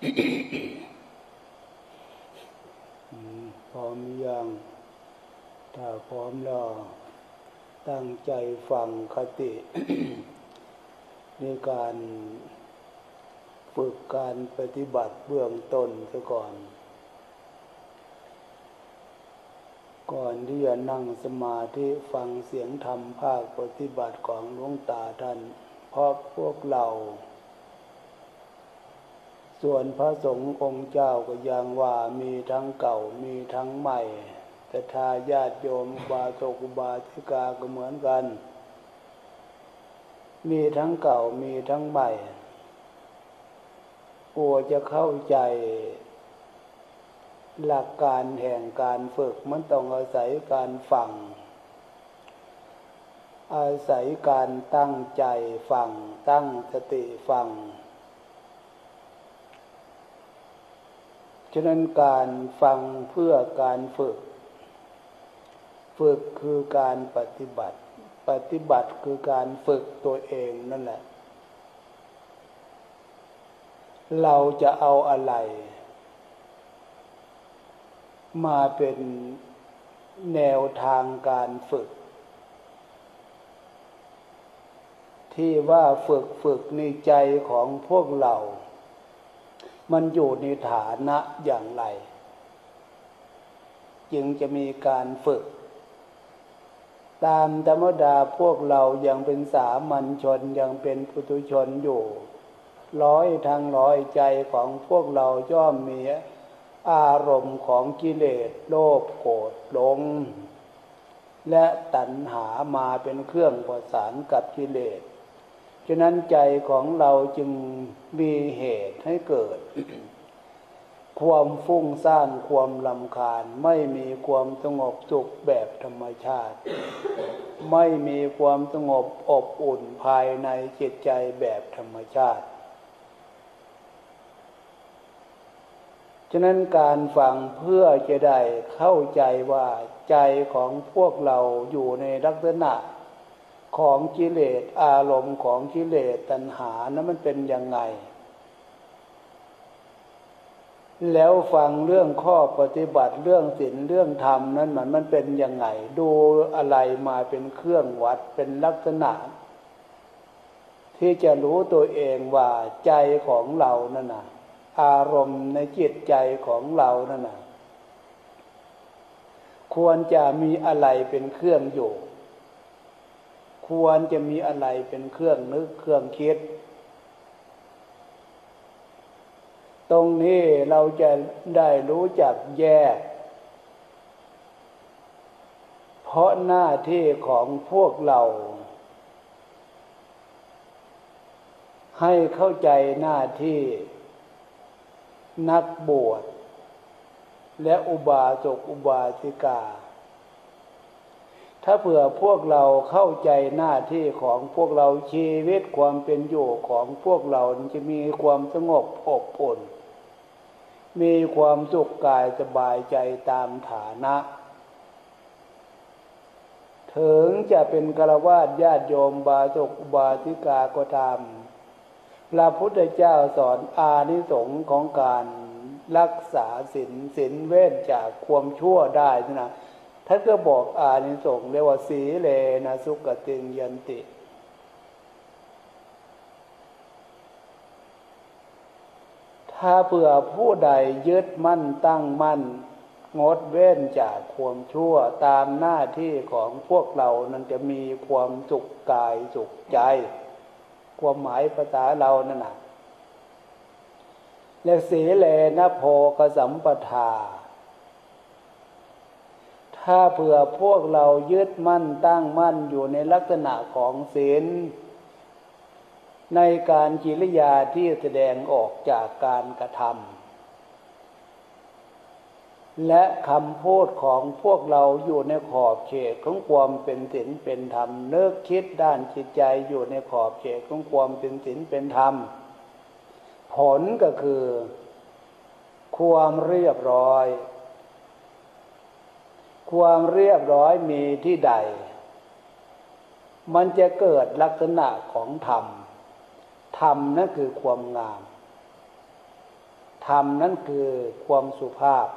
พร้อมยังถ้าพร้อมแล้วตั้งใจฟังคติ ในการฝึกการปฏิบัติเบื้องต้นซะก่อน ก่อนที่จะนั่งสมาธิฟังเสียงธรรมภาคปฏิบัติของหลวงตาท่านเพราะพวกเรา ส่วนพระสงฆ์องค์เจ้าก็ยังว่ามีทั้งเก่ามีทั้งใหม่แต่ทายาติโยมบาตกุบาธิกาก็เหมือนกัน มีทั้งเก่ามีทั้งใหม่กลัวจะเข้าใจ หลักการแห่งการฝึกมันต้องอาศัยการฟัง อาศัยการตั้งใจฟังตั้งสติฟัง ฉะนั้นการฟังเพื่อการฝึก ฝึกคือการปฏิบัติ ปฏิบัติคือการฝึกตัวเองนั่นแหละ เราจะเอาอะไร มาเป็นแนวทางการฝึก ที่ว่าฝึกฝึกในใจของพวกเรา มันอยู่ในฐานะอย่างไร จึงจะมีการฝึก ตามธรรมดาพวกเรายังเป็นสามัญชนยังเป็นปุถุชนอยู่ ร้อยทางร้อยใจของพวกเราย่อมมีอารมณ์ของกิเลสโลภโกรธหลง และตัณหามาเป็นเครื่องประสานกับกิเลส ฉะนั้นใจของเราจึงมีเหตุให้เกิด ความฟุ้งซ่านความลำคาญ ไม่มีความสงบสุขแบบธรรมชาติ ไม่มีความสงบอบอุ่นภายในจิตใจแบบธรรมชาติฉะนั้นการฟังเพื่อจะได้เข้าใจว่าใจของพวกเราอยู่ในลักษณะ ของกิเลสอารมณ์ของกิเลสตัณหานั้นมันเป็นยังไง แล้วฟังเรื่องข้อปฏิบัติเรื่องศีลเรื่องธรรมนั้นมันมันเป็นยังไง ดูอะไรมาเป็นเครื่องวัดเป็นลักษณะ ที่จะรู้ตัวเองว่าใจของเรานั่นนะอารมณ์ในจิตใจของเรานั่นนะควรจะมีอะไรเป็นเครื่องอยู่ ควรจะมีอะไรเป็นเครื่องนึกเครื่องคิด ตรงนี้เราจะได้รู้จักแยก เพราะหน้าที่ของพวกเรา ให้เข้าใจหน้าที่นักบวชและอุบาสกอุบาสิกา ถ้าเผื่อพวกเราเข้าใจหน้าที่ของพวกเราชีวิตความเป็นอยู่ของพวกเราจะมีความสงบอบอุ่น มีความสุขกายสบายใจตามฐานะ ถึงจะเป็นกระวาดญาติโยมบาสกบาสิกาก็ตามพระพุทธเจ้าสอนอานิสงส์ของการรักษาศีลศีลเว้นจากความชั่วได้นะ ท่านก็บอกอานิสงส์เรียกว่าสีเลนะสุกติงยันติ ถ้าเผื่อผู้ใดยึดมั่นตั้งมั่น งดเว้นจากความชั่วตามหน้าที่ของพวกเรานั้นจะมีความสุขกายสุขใจ ความหมายภาษาเรานั่นนะเรียกสีเลนะโพกสัมปทา ถ้าเผื่อพวกเรายึดมั่นตั้งมั่นอยู่ในลักษณะของศีลในการกิริยาที่แสดงออกจากการกระทำและคำพูดของพวกเราอยู่ในขอบเขตของความเป็นศีลเป็นธรรมเลิกคิดด้านจิตใจอยู่ในขอบเขตของความเป็นศีลเป็นธรรม ผลก็คือ ความเรียบร้อย ความเรียบร้อยมีที่ใด มันจะเกิดลักษณะของธรรม ธรรมนั่นคือความงาม ธรรมนั่นคือความสุภาพ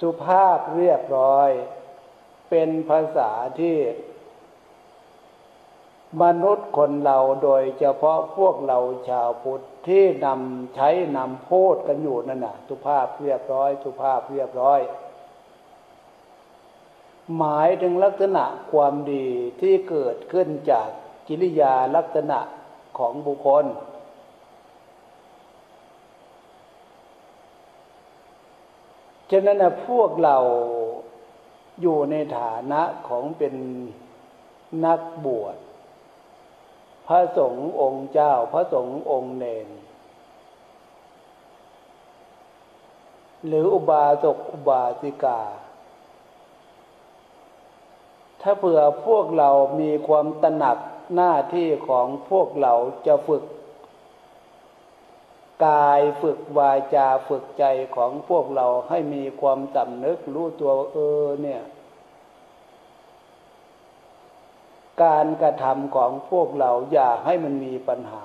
สุภาพเรียบร้อย เป็นภาษาที่มนุษย์คนเราโดยเฉพาะพวกเราชาวพุทธ ที่นำใช้นำโพดกันอยู่นั่นน่ะสุภาพเรียบร้อยสุภาพเรียบร้อย หมายถึงลักษณะความดีที่เกิดขึ้นจากกิริยาลักษณะของบุคคล ฉะนั้นพวกเราอยู่ในฐานะของเป็นนักบวช พระสงฆ์องค์เจ้า พระสงฆ์องค์เนนหรืออุบาสกอุบาสิกา ถ้าเผื่อพวกเรามีความตระหนักหน้าที่ของพวกเราจะฝึก กายฝึกวาจาฝึกใจของพวกเราให้มีความสำนึกรู้ตัวเออเนี่ย การกระทำของพวกเราอย่าให้มันมีปัญหา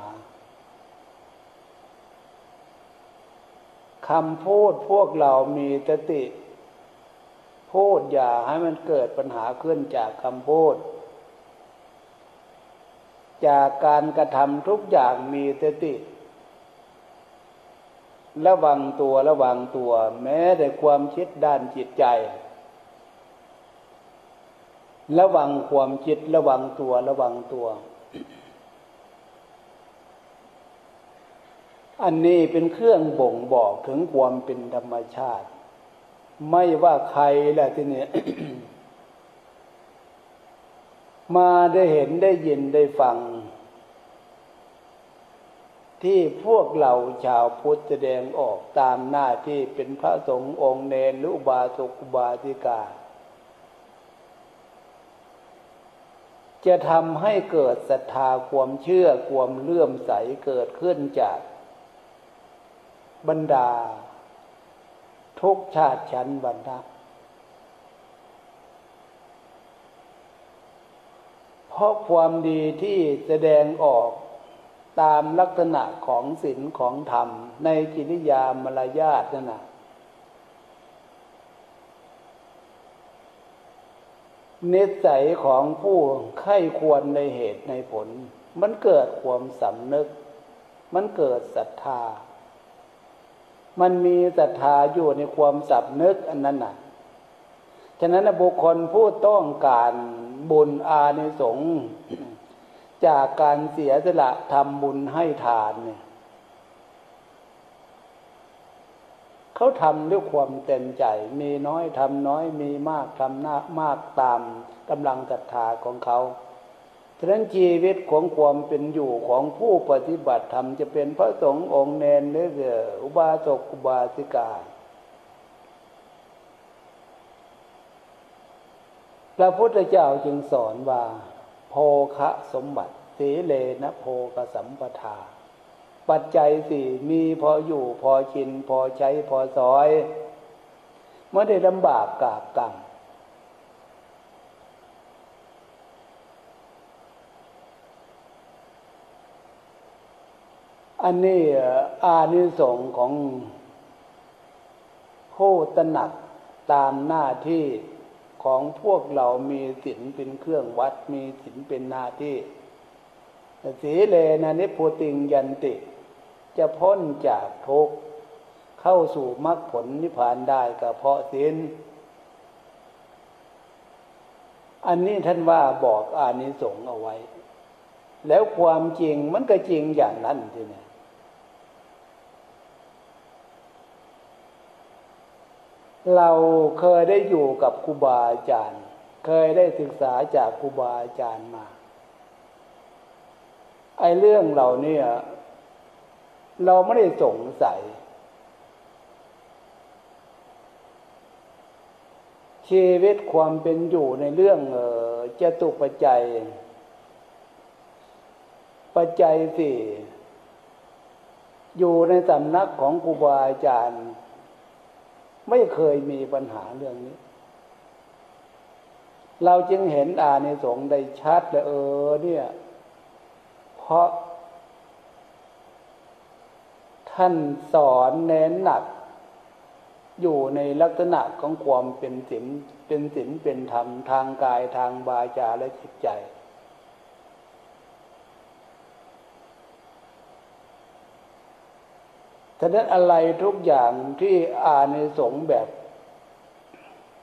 คำพูดพวกเรามีสติ พูดอย่าให้มันเกิดปัญหาขึ้นจากคำพูด จากการกระทำทุกอย่างมีสติ ระวังตัวระวังตัว แม้แต่ความคิดด้านจิตใจ ระวังความคิดระวังตัวระวังตัว อันนี้เป็นเครื่องบ่งบอกถึงความเป็นธรรมชาติ ไม่ว่าใครแหละที่นี่มาได้เห็นได้ยินได้ฟัง ที่พวกเราชาวพุทธแสดงออกตามหน้าที่เป็นพระสงฆ์องค์เนรหรืออุบาสกอุบาสิกา จะทำให้เกิดศรัทธาความเชื่อความเลื่อมใสเกิดขึ้นจาก บรรดา ทุกชาติชั้นบรรดาเพราะความดีที่แสดงออกตามลักษณะของศีลของธรรม ในกิริยามารยาทนั่นนะ นิสัยของผู้ไข้ควรในเหตุในผล มันเกิดความสำนึก มันเกิดศรัทธา มันมีศรัทธาอยู่ในความสำนึกอันนั้นน่ะ ฉะนั้นบุคคลผู้ต้องการบุญอาในสงจากการเสียสละทำบุญให้ทานเนี่ย เขาทำด้วยความเต็มใจ มีน้อยทำน้อยมีมากทำมากตามกำลังศรัทธาของเขาฉะนั้นชีวิตของความเป็นอยู่ของผู้ปฏิบัติธรรมจะเป็นพระสงฆ์องค์เนนหรืออุบาสกอุบาสิกาพระพุทธเจ้าจึงสอนว่าโภคะสมบัติสีเลนะโภกสัมปทา ปัจจัยสี่มีพออยู่พอกิน พอใช้พอสอยไม่ได้ลำบากกาบกรรมอันนี้อานิสงส์ของผู้ตระหนักตามหน้าที่ของพวกเรามีศีลเป็นเครื่องวัดมีศีลเป็นหน้าที่ สีเลนะนิพุติงยันติ จะพ้นจากทุกข์เข้าสู่มรรคผลนิพพานได้ก็เพราะศีลอันนี้ท่านว่าบอกอานิสงส์เอาไว้ แล้วความจริงมันก็จริงอย่างนั้นทีนี้เราเคยได้อยู่กับครูบาอาจารย์ เคยได้ศึกษาจากครูบาอาจารย์มา ไอ้เรื่องเหล่านี้เราไม่ได้สงสัย ชีวิตความเป็นอยู่ในเรื่องเออจะตุปัจจัย ปัจจัยสี่อยู่ในสำนักของครูบาอาจารย์ ไม่เคยมีปัญหาเรื่องนี้ เราจึงเห็นอาในสงได้ชัดเลยเออเนี่ย เพราะ ท่านสอนเน้นหนัก อยู่ในลักษณะของความเป็นศีลเป็นศีลเป็นธรรมทางกายทางบาจาและจิตใจฉะนั้นอะไรทุกอย่างที่อาในสงแบบ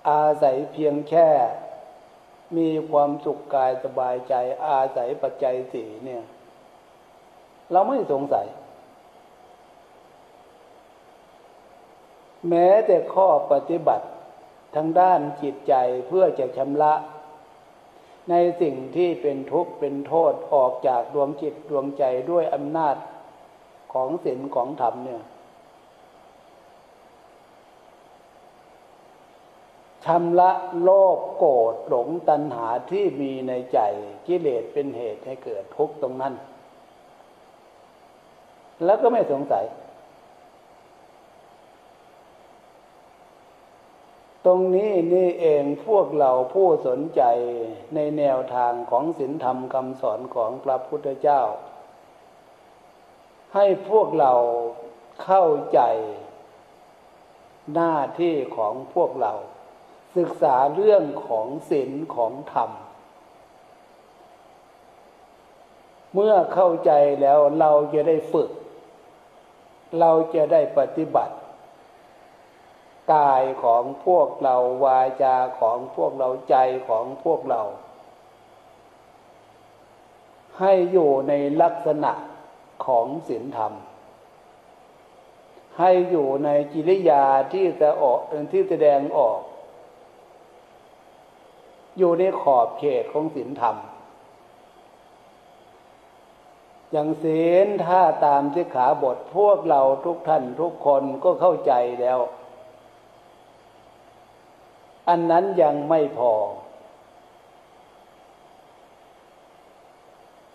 อาศัยเพียงแค่ มีความสุขกายสบายใจ อาศัยปัจจัยสีเนี่ย เราไม่สงสัย แม้แต่ข้อปฏิบัติทางด้านจิตใจเพื่อจะชำระ ในสิ่งที่เป็นทุกข์เป็นโทษออกจากดวงจิตดวงใจด้วยอำนาจของศีลของธรรมเนี่ยชำระโลภโกรธหลงตัณหาที่มีในใจกิเลสเป็นเหตุให้เกิดทุกข์ตรงนั้น แล้วก็ไม่สงสัย ตรงนี้นี่เองพวกเราผู้สนใจในแนวทางของศีลธรรมคำสอนของพระพุทธเจ้า ให้พวกเราเข้าใจหน้าที่ของพวกเรา ศึกษาเรื่องของศีลของธรรม เมื่อเข้าใจแล้วเราจะได้ฝึก เราจะได้ปฏิบัติ กายของพวกเราวาจาของพวกเราใจของพวกเรา ให้อยู่ในลักษณะของศีลธรรม ให้อยู่ในกิริยาที่จะออกที่แสดงออก อยู่ในขอบเขตของศีลธรรม อย่างศีลถ้าตามที่ขาบทพวกเราทุกท่านทุกคนก็เข้าใจแล้ว อันนั้นยังไม่พอ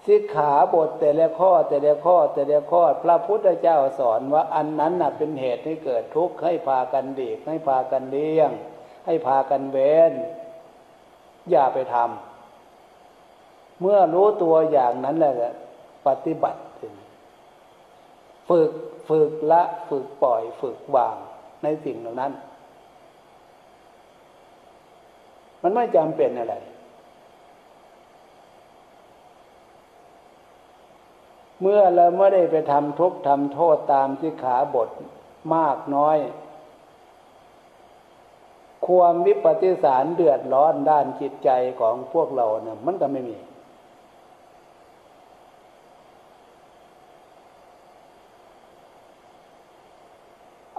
สิกขาบทแต่ละข้อแต่ละข้อแต่ละข้อ พระพุทธเจ้าสอนว่าอันนั้นน่ะเป็นเหตุให้เกิดทุกข์ให้พากันดีกให้พากันเลี้ยง ให้พากันเว้น อย่าไปทำเมื่อรู้ตัวอย่างนั้นแหละ ปฏิบัติฝึกฝึกละฝึกปล่อยฝึกวางในสิ่งเหล่านั้น มันไม่จำเป็นอะไร เมื่อเราไม่ได้ไปทำทุกข์ทำโทษตามที่ขาบทมากน้อย ความวิปฏิสารเดือดร้อนด้านจิตใจของพวกเราเนี่ยมันก็ไม่มี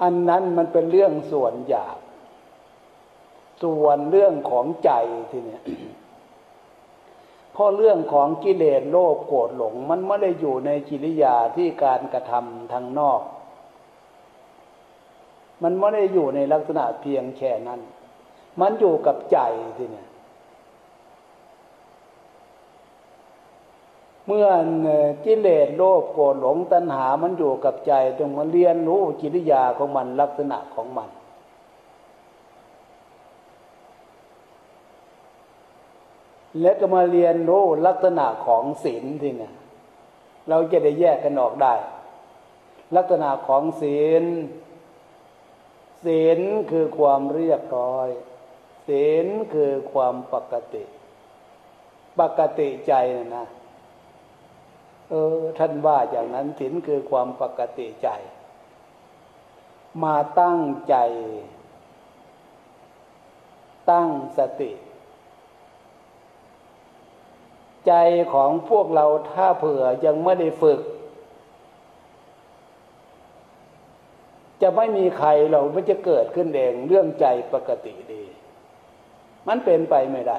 อันนั้นมันเป็นเรื่องส่วนหยาบ ส่วนเรื่องของใจทีเนี้ยเพราะเรื่องของกิเลสโลภโกรธหลง มันไม่ได้อยู่ในกิริยาที่การกระทำทางนอก มันไม่ได้อยู่ในลักษณะเพียงแค่นั้น มันอยู่กับใจทีเนี่ย เมื่อกิเลสโลภโกรธหลงตัณหามันอยู่กับใจจงมาเรียนรู้กิริยาของมันลักษณะของมัน แล้วก็มาเรียนรู้ลักษณะของศีลที่เนี่ยเราจะได้แยกกันออกได้ ลักษณะของศีล ศีลคือความเรียบร้อย ศีลคือความปกติ ปกติใจนะนะ ออ ท่านว่าอย่างนั้นศีลคือความปกติใจ มาตั้งใจ ตั้งสติ ใจของพวกเราถ้าเผื่อยังไม่ได้ฝึก จะไม่มีใครเราไม่จะเกิดขึ้นเองเรื่องใจปกติดี มันเป็นไปไม่ได้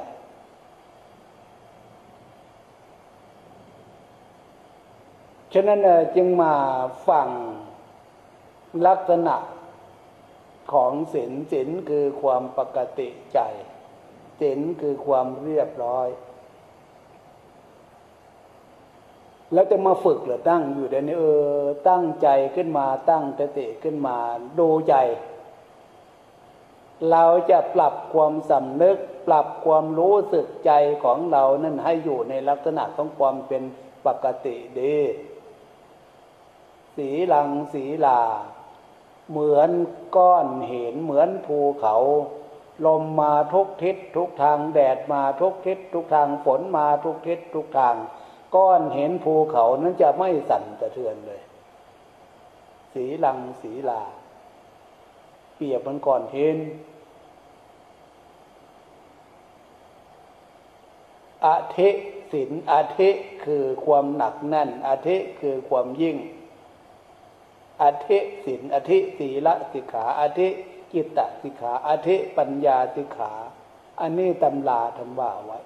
ฉะนั้นจึงมาฟังลักษณะของศีลศีลคือความปกติใจศีลคือความเรียบร้อย แล้วจะมาฝึกหรือตั้งอยู่เดี๋ยวนี้เออตั้งใจขึ้นมาตั้งสติขึ้นมาดูใจ เราจะปรับความสำนึก ปรับความรู้สึกใจของเรานั่นให้อยู่ในลักษณะของความเป็นปกติดี สีลังสีลา เหมือนก้อนเห็นเหมือนภูเขา ลมมาทุกทิศทุกทางแดดมาทุกทิศทุกทางฝนมาทุกทิศทุกทาง ก้อนเห็นภูเขานั้นจะไม่สั่นสะเทือนเลย สีลังสีลา เปรียบมันก่อนเห็นอาเทศินอาเทคือความหนักแน่นอาเทคือความยิ่ง อาเทศินอาเทศีละสิกขาอาเทกิตตสิกขาอาเทปัญญาสิกขา อันนี้ตำลาทำว่าไว้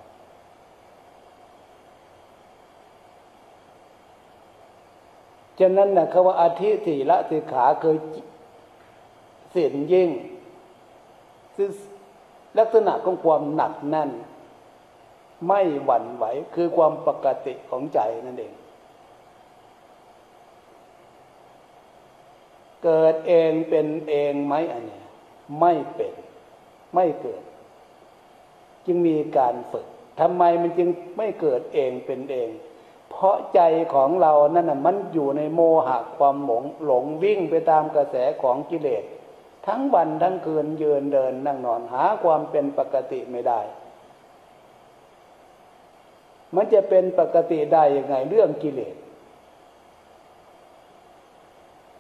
ฉะนั้นนะคำว่าอาทิสีละสิกขาคือศีลยิ่งลักษณะของความหนักแน่น ไม่หวั่นไหวคือความปกติของใจนั่นเอง เกิดเองเป็นเองไหมอันนี้ไม่เป็น ไม่เกิด จึงมีการฝึกทำไมมันจึงไม่เกิดเองเป็นเอง เพราะใจของเรานั่นน่ะมันอยู่ในโมหะความหลงหลงวิ่งไปตามกระแสของกิเลส ทั้งวันทั้งคืนยืนเดินนั่งนอนหาความเป็นปกติไม่ได้ มันจะเป็นปกติได้ยังไงเรื่องกิเลส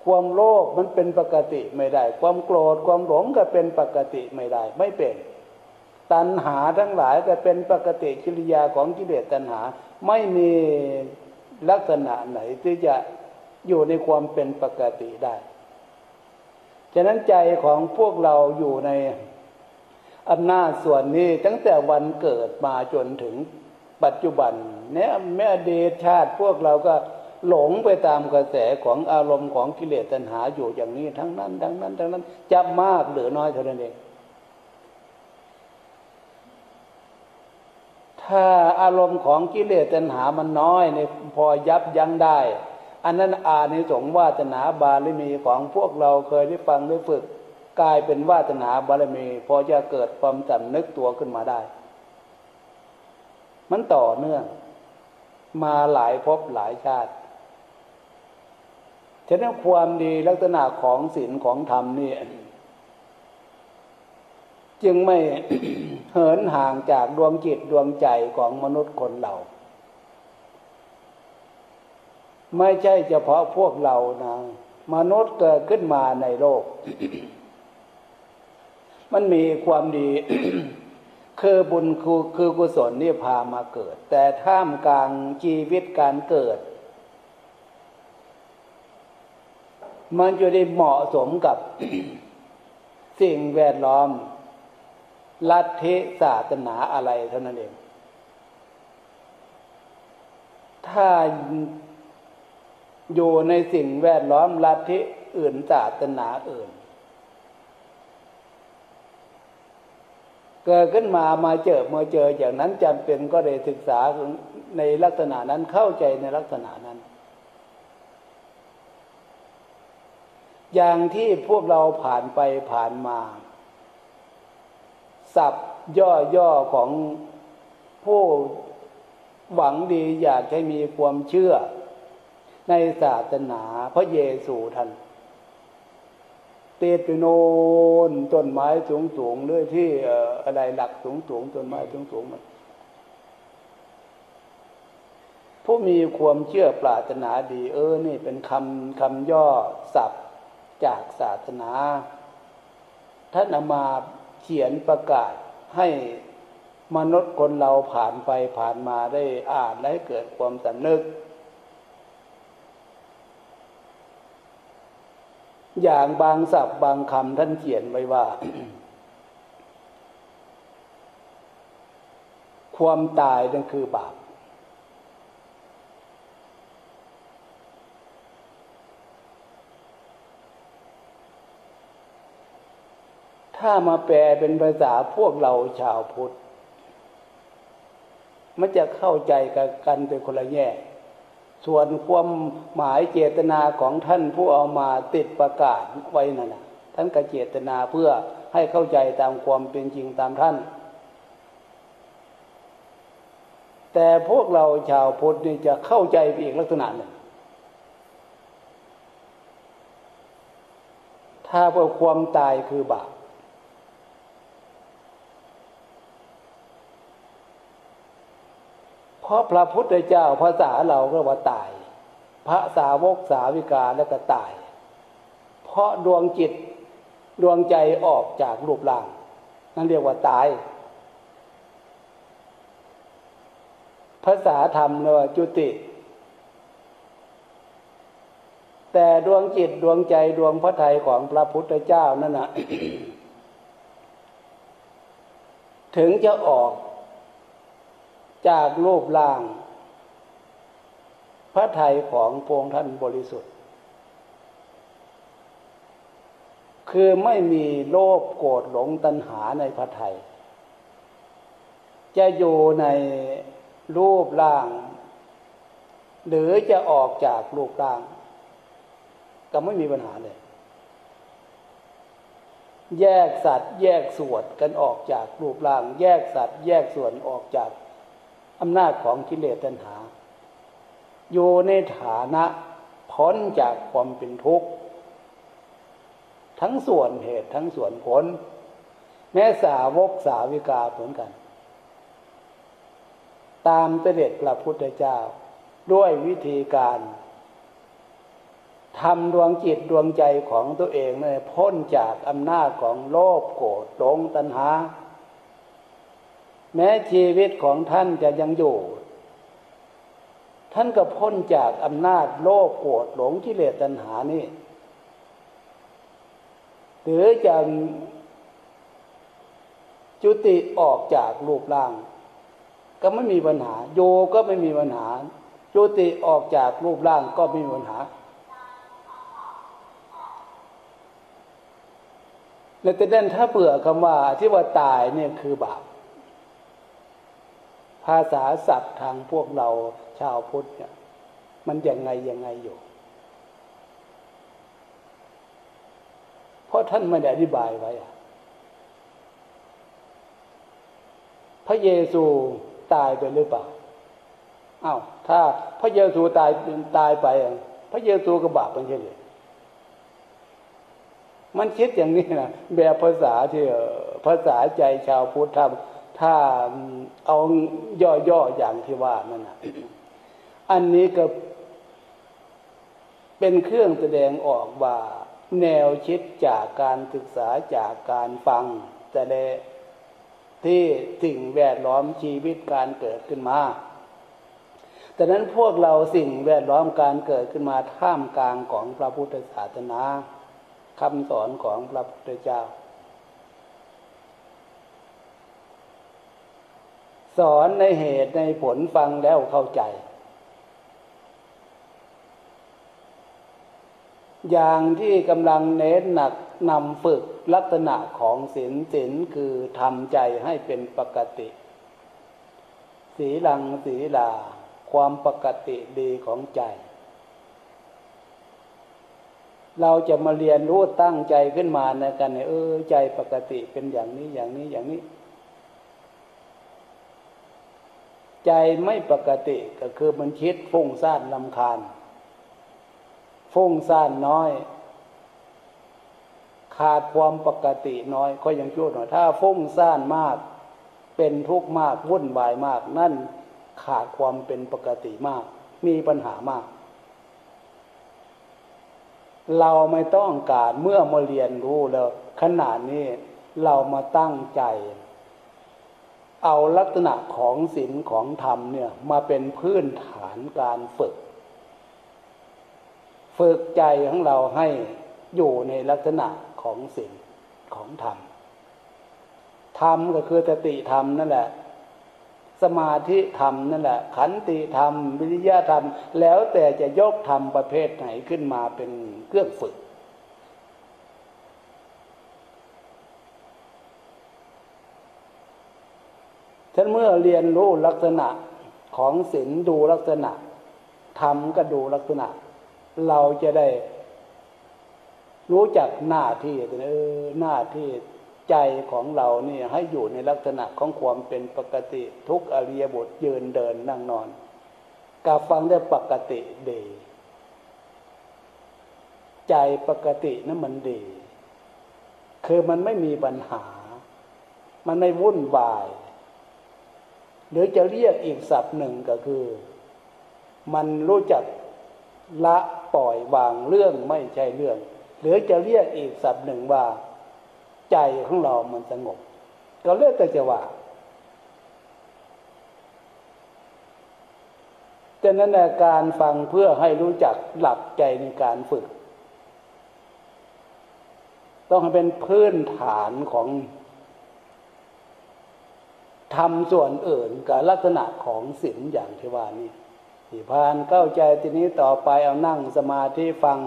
ความโลภมันเป็นปกติไม่ได้ ความโกรธความหลงก็เป็นปกติไม่ได้ ไม่เป็น ตัณหาทั้งหลายก็เป็นปกติกิริยาของกิเลสตัณหา ไม่มีลักษณะไหนที่จะอยู่ในความเป็นปกติได้ ฉะนั้นใจของพวกเราอยู่ในอำนาจส่วนนี้ตั้งแต่วันเกิดมาจนถึงปัจจุบันเนี่ยแม่อดีตชาติพวกเราก็ หลงไปตามกระแสของอารมณ์ของกิเลสตัณหาอยู่อย่างนี้ทั้งนั้น ทั้งนั้น ทั้งนั้นจะมากหรือน้อยเท่านั้นเองถ้าอารมณ์ของกิเลสตัณหามันน้อยในพอยับยั้งได้ อันนั้นอาในสงวาตนาบารมีของพวกเราเคยได้ฟังได้ฝึก กลายเป็นวาตนาบารมี พอจะเกิดความสำนึกตัวขึ้นมาได้ มันต่อเนื่อง มาหลายภพหลายชาติ ฉะนั้นความดีลักษณะของศีลของธรรมนี่จึงไม่เหินห่างจากดวงจิตดวงใจของมนุษย์คนเรา ไม่ใช่เฉพาะพวกเรานะมนุษย์เกิดขึ้นมาในโลก มันมีความดี คือบุญคือคือกุศลนี่พามาเกิด แต่ท่ามกลางชีวิตการเกิด มันจะได้เหมาะสมกับสิ่งแวดล้อม ลัทธิศาสนาอะไรเท่านั้นเอง ถ้าอยู่ในสิ่งแวดล้อมลัทธิอื่นศาสนาอื่น เกิดขึ้นมามาเจอมาเจออย่างนั้นจำเป็นก็เลยศึกษาในลักษณะนั้นเข้าใจในลักษณะนั้น อย่างที่พวกเราผ่านไปผ่านมา สับย่อๆของผู้หวังดีอยากให้มีความเชื่อ ในศาสนาพระเยซูท่านเติดไปโนนต้นไม้สูงสูงเรื่อยที่อะไรหลักสูงสูงต้นไม้สูงสูงมันผู้มีความเชื่อปรารถนาดี เออ นี่เป็นคำคำย่อศัพท์ จากศาสนาท่านมาเขียนประกาศให้มนุษย์คนเราผ่านไปผ่านมาได้อ่านและเกิดความสำนึก อย่างบางศัพท์บางคำท่านเขียนไว้ว่า ความตายนั่นคือบาป ถ้ามาแปลเป็นภาษาพวกเราชาวพุทธ มันจะเข้าใจกันเป็นคนละแง่ ส่วนความหมายเจตนาของท่านผู้เอามาติดประกาศไว้นั่นนะท่านก็เจตนาเพื่อให้เข้าใจตามความเป็นจริงตามท่าน แต่พวกเราชาวพุทธนี่จะเข้าใจอีกลักษณะหนึ่งถ้าเพื่อความตายคือบาป เพราะพระพุทธเจ้าภาษาเราก็ว่าตาย พระสาวกสาวิกาแล้วก็ตาย เพราะดวงจิตดวงใจออกจากรูปร่าง นั่นเรียกว่าตาย ภาษาธรรมเรียกว่าจุติ แต่ดวงจิตดวงใจดวงพระทัยของพระพุทธเจ้านั่นนะถึงจะออก จากรูปร่าง พระทัยของพงท่านบริสุทธิ์ คือไม่มีโลภโกรธหลงตัณหาในพระไทย จะอยู่ในรูปร่าง หรือจะออกจากรูปร่าง ก็ไม่มีปัญหาเลย แยกสัตว์ แยกส่วนกันออกจากรูปร่าง แยกสัตว์ แยกส่วนออกจาก อำนาจของกิเลสตัณหา อยู่ในฐานะพ้นจากความเป็นทุกข์ ทั้งส่วนเหตุทั้งส่วนผล แม้สาวกสาวิกาเหมือนกัน ตามเสด็จพระพุทธเจ้าด้วยวิธีการทำดวงจิตดวงใจของตัวเองเนี่ยพ้นจากอำนาจของโลภโกรธหลงตัณหา แม้ชีวิตของท่านจะยังอยู่ ท่านก็พ้นจากอำนาจโลภโกรธหลงกิเลตัณหานี่หรือจะจุติออกจากรูปร่าง ก็ไม่มีปัญหา โยก็ไม่มีปัญหา จุติออกจากรูปร่างก็ไม่มีปัญหา และแต่นั้นถ้าเผื่อคำว่าที่ว่าตายเนี่ยคือบาปาษาศัพท์ทางพวกเราชาวพุทธเนี่ย มันยังไงยังไงอยู่ เพราะท่านไม่ได้อธิบายไว้พระเยซูตายไปหรือเปล่าอา้าวถ้าพระเยซูตายตายไป พระเยซูก็บาปมันใช่เลยมันคิดอย่างนี้นะแบบภาษาที่ภาษาใจชาวพุทธถ้า ถ้าเอาย่อๆอย่างที่ว่านั่นนะอันนี้ก็เป็นเครื่องแสดงออกว่า แนวคิดจากการศึกษาจากการฟังแต่ละที่สิ่งแวดล้อมชีวิตการเกิดขึ้นมาแต่นั้นพวกเราสิ่งแวดล้อมการเกิดขึ้นมาท่ามกลางของพระพุทธศาสนาคำสอนของพระพุทธเจ้า สอนในเหตุในผลฟังแล้วเข้าใจ อย่างที่กำลังเน้นหนักนำฝึกลักษณะของศีลศีลคือทำใจให้เป็นปกติ สีลังสีลา ความปกติดีของใจ เราจะมาเรียนรู้ตั้งใจขึ้นมาในกันเออใจปกติเป็นอย่างนี้อย่างนี้อย่างนี้ ใจไม่ปกติก็คือมันคิดฟุ้งซ่านลำคาญ ฟุ้งซ่านน้อย ขาดความปกติน้อยก็ยังชั่วหน่อย ถ้าฟุ้งซ่านมาก เป็นทุกข์มากวุ่นวายมาก นั่นขาดความเป็นปกติมาก มีปัญหามาก เราไม่ต้องการเมื่อมาเรียนรู้แล้ว ขนาดนี้เรามาตั้งใจ เอาลักษณะของศีลของธรรมเนี่ยมาเป็นพื้นฐานการฝึก ฝึกใจของเราให้อยู่ในลักษณะของสิ่งของธรรม ธรรมก็คือสติธรรมนั่นแหละ สมาธิธรรมนั่นแหละ ขันติธรรม วิริยะธรรม แล้วแต่จะยกธรรมประเภทไหนขึ้นมาเป็นเครื่องฝึก ฉันเมื่อเรียนรู้ลักษณะของศีลดูลักษณะธรรมก็ดูลักษณะ เราจะได้ รู้จักหน้าที่เออหน้าที่ใจของเราเนี่ยให้อยู่ในลักษณะของความเป็นปกติ ทุกอริยบทยืนเดินนั่งนอนกาฟังได้ปกติดี ใจปกตินั้นมันดี คือมันไม่มีปัญหา มันไม่วุ่นวาย หรือจะเรียกอีกศัพท์หนึ่งก็คือ มันรู้จักละปล่อยวางเรื่องไม่ใช่เรื่อง หรือจะเรียกอีกศัพท์หนึ่งว่า ใจของเรามันสงบ ก็เรียกแต่จะว่าดังนั้นการฟังเพื่อให้รู้จักหลักใจในการฝึก ต้องเป็นพื้นฐานของ ทำส่วนอื่นกับลักษณะของศีลอย่างที่ว่านี่ที่พานเข้าใจทีนี้ต่อไปเอานั่งสมาธิฟัง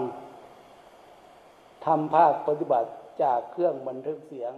ทำภาคปฏิบัติจากเครื่องบันทึกเสียง